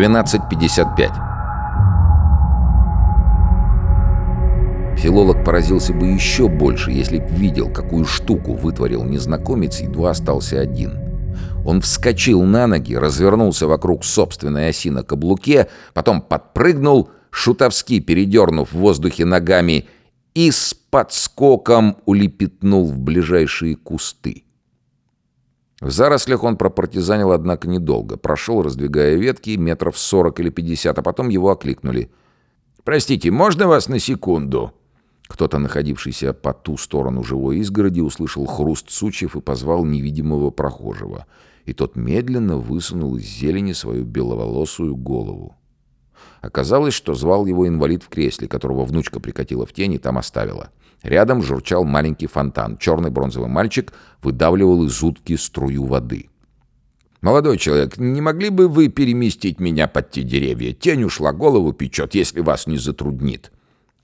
12.55 Филолог поразился бы еще больше, если б видел, какую штуку вытворил незнакомец, едва остался один. Он вскочил на ноги, развернулся вокруг собственной оси на каблуке, потом подпрыгнул, шутовски передернув в воздухе ногами, и с подскоком улепетнул в ближайшие кусты. В зарослях он пропартизанил, однако, недолго. Прошел, раздвигая ветки, метров сорок или пятьдесят, а потом его окликнули. «Простите, можно вас на секунду?» Кто-то, находившийся по ту сторону живой изгороди, услышал хруст сучьев и позвал невидимого прохожего. И тот медленно высунул из зелени свою беловолосую голову. Оказалось, что звал его инвалид в кресле, которого внучка прикатила в тень и там оставила. Рядом журчал маленький фонтан. Черный бронзовый мальчик выдавливал из утки струю воды. «Молодой человек, не могли бы вы переместить меня под те деревья? Тень ушла, голову печет, если вас не затруднит».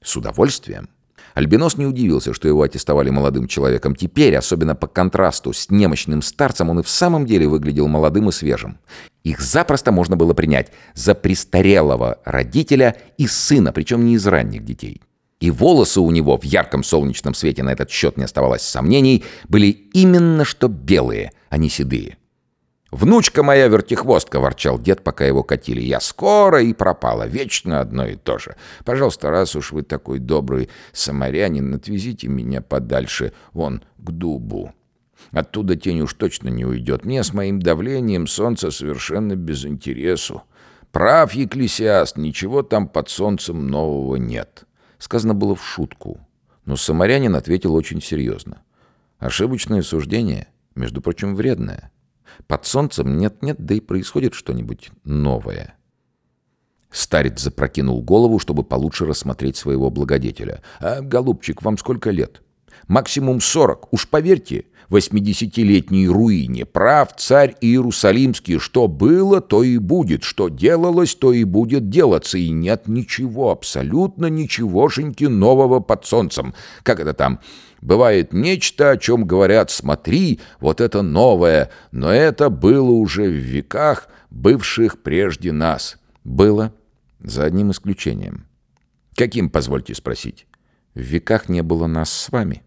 «С удовольствием». Альбинос не удивился, что его аттестовали молодым человеком. Теперь, особенно по контрасту с немощным старцем, он и в самом деле выглядел молодым и свежим. Их запросто можно было принять за престарелого родителя и сына, причем не из ранних детей. И волосы у него в ярком солнечном свете на этот счет не оставалось сомнений, были именно что белые, а не седые. «Внучка моя вертихвостка!» — ворчал дед, пока его катили. «Я скоро и пропала. Вечно одно и то же. Пожалуйста, раз уж вы такой добрый самарянин, отвезите меня подальше, вон, к дубу. Оттуда тень уж точно не уйдет. Мне с моим давлением солнце совершенно без интересу. Прав, Екклесиаст, ничего там под солнцем нового нет». Сказано было в шутку, но самарянин ответил очень серьезно. Ошибочное суждение, между прочим, вредное. Под солнцем нет-нет, да и происходит что-нибудь новое. Старец запрокинул голову, чтобы получше рассмотреть своего благодетеля. «А, голубчик, вам сколько лет?» «Максимум сорок. Уж поверьте, восьмидесятилетней руине. Прав царь Иерусалимский, что было, то и будет, что делалось, то и будет делаться, и нет ничего, абсолютно ничегошеньки нового под солнцем. Как это там? Бывает нечто, о чем говорят «смотри, вот это новое», но это было уже в веках, бывших прежде нас. Было, за одним исключением. Каким, позвольте спросить? В веках не было нас с вами.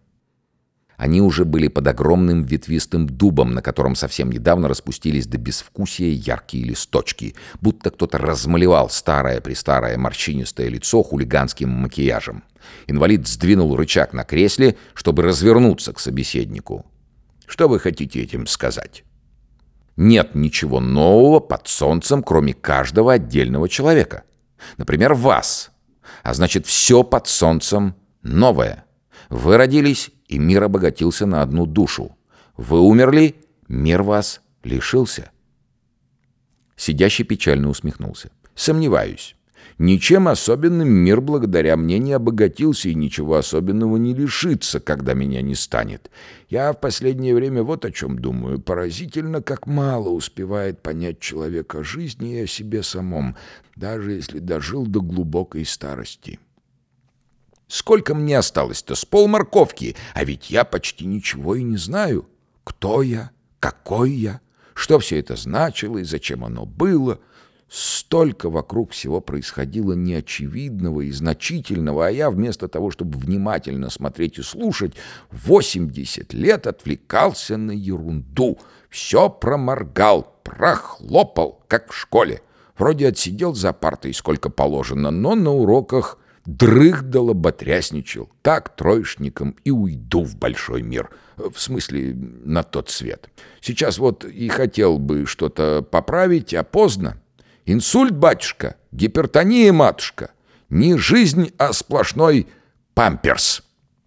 Они уже были под огромным ветвистым дубом, на котором совсем недавно распустились до безвкусия яркие листочки, будто кто-то размалевал старое-престарое морщинистое лицо хулиганским макияжем. Инвалид сдвинул рычаг на кресле, чтобы развернуться к собеседнику. «Что вы хотите этим сказать?» «Нет ничего нового под солнцем, кроме каждого отдельного человека. Например, вас. А значит, все под солнцем новое. Вы родились и мир обогатился на одну душу. Вы умерли, мир вас лишился. Сидящий печально усмехнулся. Сомневаюсь. Ничем особенным мир благодаря мне не обогатился и ничего особенного не лишится, когда меня не станет. Я в последнее время вот о чем думаю. Поразительно, как мало успевает понять человек о жизни и о себе самом, даже если дожил до глубокой старости. Сколько мне осталось-то? С полморковки. А ведь я почти ничего и не знаю. Кто я? Какой я? Что все это значило и зачем оно было? Столько вокруг всего происходило неочевидного и значительного, а я вместо того, чтобы внимательно смотреть и слушать, 80 лет отвлекался на ерунду. Все проморгал, прохлопал, как в школе. Вроде отсидел за партой сколько положено, но на уроках дрых да лоботрясничал. Так троечником и уйду в большой мир. В смысле, на тот свет. Сейчас вот и хотел бы что-то поправить, а поздно. Инсульт, батюшка, гипертония, матушка. Не жизнь, а сплошной памперс.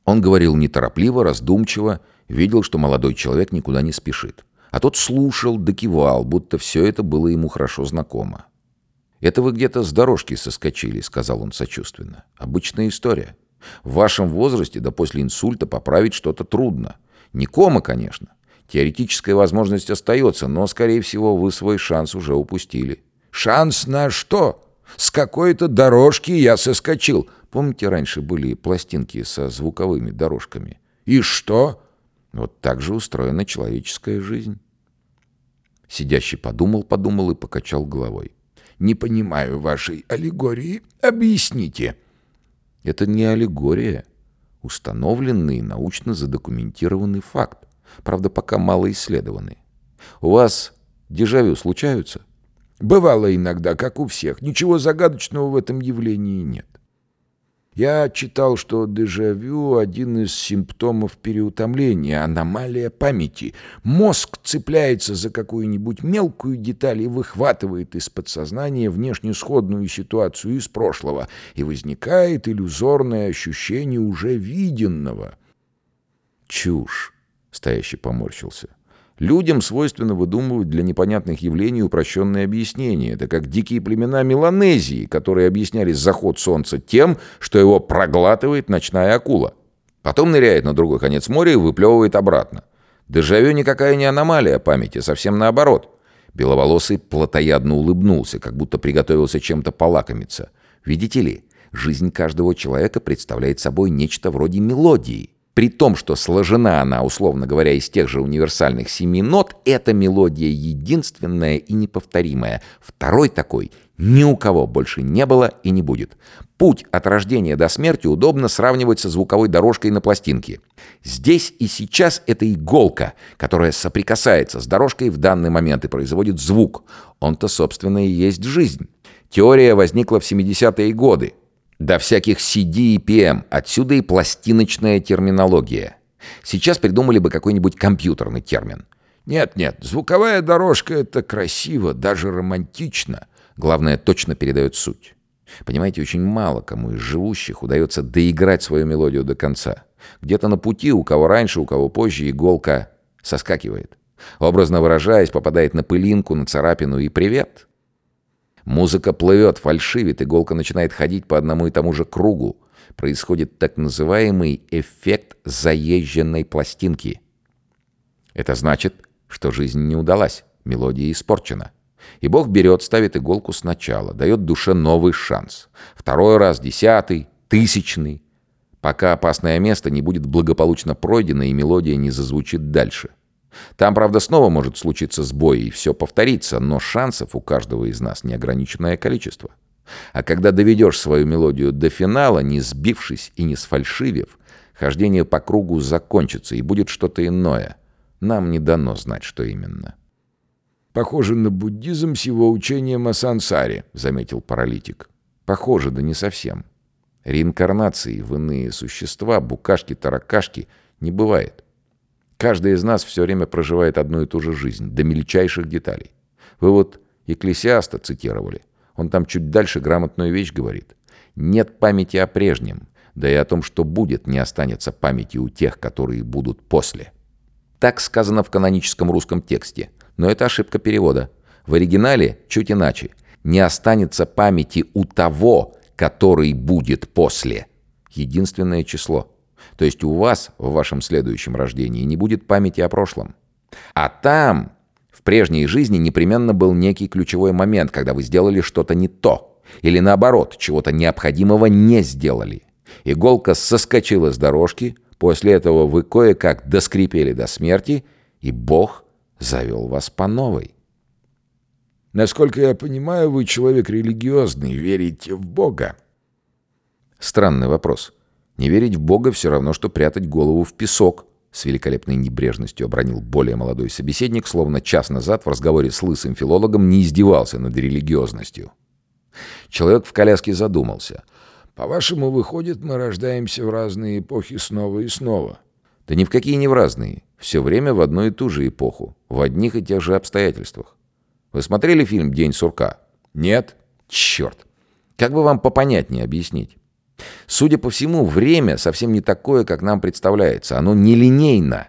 Он говорил неторопливо, раздумчиво, видел, что молодой человек никуда не спешит. А тот слушал, докивал, будто все это было ему хорошо знакомо. «Это вы где-то с дорожки соскочили», — сказал он сочувственно. «Обычная история. В вашем возрасте, да после инсульта, поправить что-то трудно. Не кома, конечно. Теоретическая возможность остается, но, скорее всего, вы свой шанс уже упустили». «Шанс на что? С какой-то дорожки я соскочил». Помните, раньше были пластинки со звуковыми дорожками? «И что?» Вот так же устроена человеческая жизнь. Сидящий подумал, подумал и покачал головой. Не понимаю вашей аллегории. Объясните. Это не аллегория. Установленный научно задокументированный факт. Правда, пока мало исследованный. У вас дежавю случаются? Бывало иногда, как у всех. Ничего загадочного в этом явлении нет. Я читал, что дежавю – один из симптомов переутомления, аномалия памяти. Мозг цепляется за какую-нибудь мелкую деталь и выхватывает из подсознания внешне сходную ситуацию из прошлого, и возникает иллюзорное ощущение уже виденного. «Чушь!» – стоящий поморщился – Людям свойственно выдумывать для непонятных явлений упрощенные объяснения. Это как дикие племена Меланезии, которые объясняли заход солнца тем, что его проглатывает ночная акула. Потом ныряет на другой конец моря и выплевывает обратно. Дежавю никакая не аномалия памяти, совсем наоборот. Беловолосый плотоядно улыбнулся, как будто приготовился чем-то полакомиться. Видите ли, жизнь каждого человека представляет собой нечто вроде мелодии. При том, что сложена она, условно говоря, из тех же универсальных семи нот, эта мелодия единственная и неповторимая. Второй такой ни у кого больше не было и не будет. Путь от рождения до смерти удобно сравнивать со звуковой дорожкой на пластинке. Здесь и сейчас это иголка, которая соприкасается с дорожкой в данный момент и производит звук. Он-то, собственно, и есть жизнь. Теория возникла в 70-е годы. До всяких CD и PM, отсюда и пластиночная терминология. Сейчас придумали бы какой-нибудь компьютерный термин. Нет-нет, звуковая дорожка — это красиво, даже романтично. Главное, точно передает суть. Понимаете, очень мало кому из живущих удается доиграть свою мелодию до конца. Где-то на пути, у кого раньше, у кого позже, иголка соскакивает. Образно выражаясь, попадает на пылинку, на царапину и привет. Музыка плывет, фальшивит, иголка начинает ходить по одному и тому же кругу. Происходит так называемый эффект заезженной пластинки. Это значит, что жизнь не удалась, мелодия испорчена. И Бог берет, ставит иголку сначала, дает душе новый шанс. Второй раз, десятый, тысячный. Пока опасное место не будет благополучно пройдено и мелодия не зазвучит дальше. Там, правда, снова может случиться сбой, и все повторится, но шансов у каждого из нас неограниченное количество. А когда доведешь свою мелодию до финала, не сбившись и не сфальшивив, хождение по кругу закончится, и будет что-то иное. Нам не дано знать, что именно. «Похоже на буддизм с его учением о сансаре», — заметил паралитик. «Похоже, да не совсем. Реинкарнации в иные существа, букашки-таракашки, не бывает. Каждый из нас все время проживает одну и ту же жизнь, до мельчайших деталей. Вы вот Екклесиаста цитировали. Он там чуть дальше грамотную вещь говорит. Нет памяти о прежнем, да и о том, что будет, не останется памяти у тех, которые будут после. Так сказано в каноническом русском тексте, но это ошибка перевода. В оригинале чуть иначе. Не останется памяти у того, который будет после. Единственное число. То есть у вас в вашем следующем рождении не будет памяти о прошлом. А там, в прежней жизни, непременно был некий ключевой момент, когда вы сделали что-то не то. Или наоборот, чего-то необходимого не сделали. Иголка соскочила с дорожки, после этого вы кое-как доскрипели до смерти, и Бог завел вас по новой. Насколько я понимаю, вы человек религиозный, верите в Бога. Странный вопрос. Не верить в Бога все равно, что прятать голову в песок. С великолепной небрежностью обронил более молодой собеседник, словно час назад в разговоре с лысым филологом не издевался над религиозностью. Человек в коляске задумался. «По-вашему, выходит, мы рождаемся в разные эпохи снова и снова?» «Да ни в какие не в разные. Все время в одну и ту же эпоху. В одних и тех же обстоятельствах. Вы смотрели фильм «День сурка»?» «Нет». «Черт! Как бы вам попонятнее объяснить?» Судя по всему, время совсем не такое, как нам представляется. Оно нелинейно.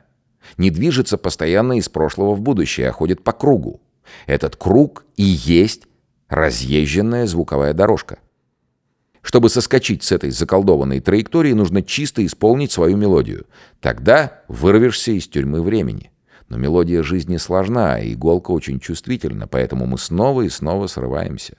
Не движется постоянно из прошлого в будущее, а ходит по кругу. Этот круг и есть разъезженная звуковая дорожка. Чтобы соскочить с этой заколдованной траектории, нужно чисто исполнить свою мелодию. Тогда вырвешься из тюрьмы времени. Но мелодия жизни сложна, и иголка очень чувствительна, поэтому мы снова и снова срываемся.